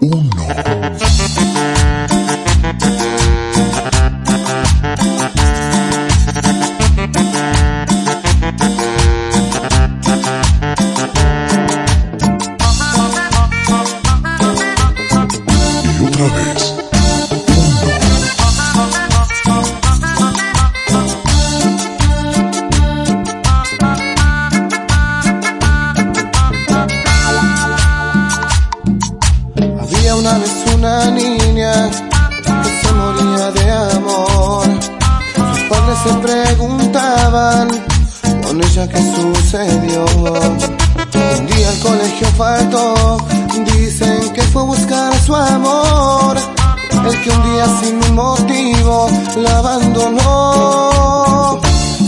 1. Una vez una niña que se moría de amor. Sus padres se preguntaban con ella qué sucedió. Un día al colegio faltó, dicen que fue a buscar su amor. El que un día sin motivo la abandonó.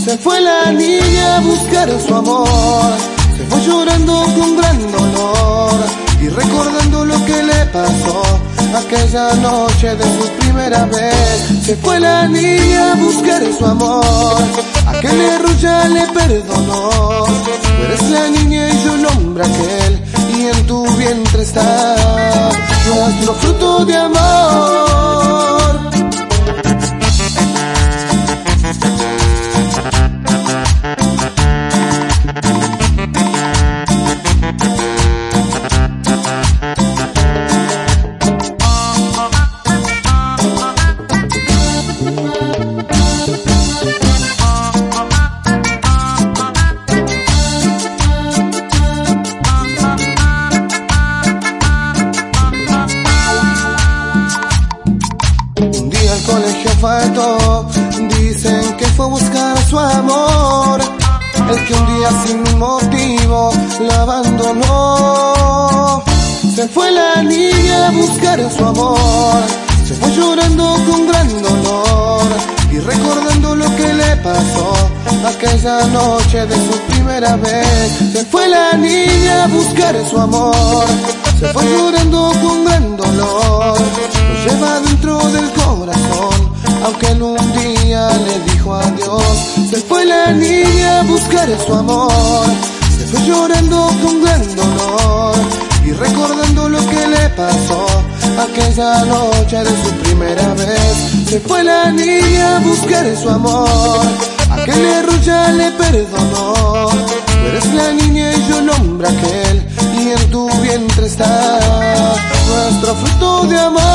Se fue la niña a buscar su amor, se fue llorando con gran dolor aquella noche de su primera vez. Se fue la niña a buscar su amor, aquel error ya le perdonó. Tú eres la niña y yo el hombre aquel, y en tu vientre está nuestro fruto de amor. Faltó. Dicen que fue a buscar su amor. El que un día sin motivo la abandonó. Se fue la niña a buscar su amor. Se fue llorando con gran dolor. Y recordando lo que le pasó aquella noche de su primera vez. Se fue la niña a buscar su amor. Se fue llorando con gran dijo. Se fue la niña a buscar su amor. Se fue llorando con gran dolor. Y recordando lo que le pasó aquella noche de su primera vez. Se fue la niña a buscar su amor. Aquel error ya le perdonó. Tú eres la niña y yo el hombre aquel. Y en tu vientre está nuestro fruto de amor.